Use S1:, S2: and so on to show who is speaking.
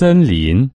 S1: 森林。